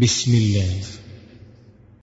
بسم الله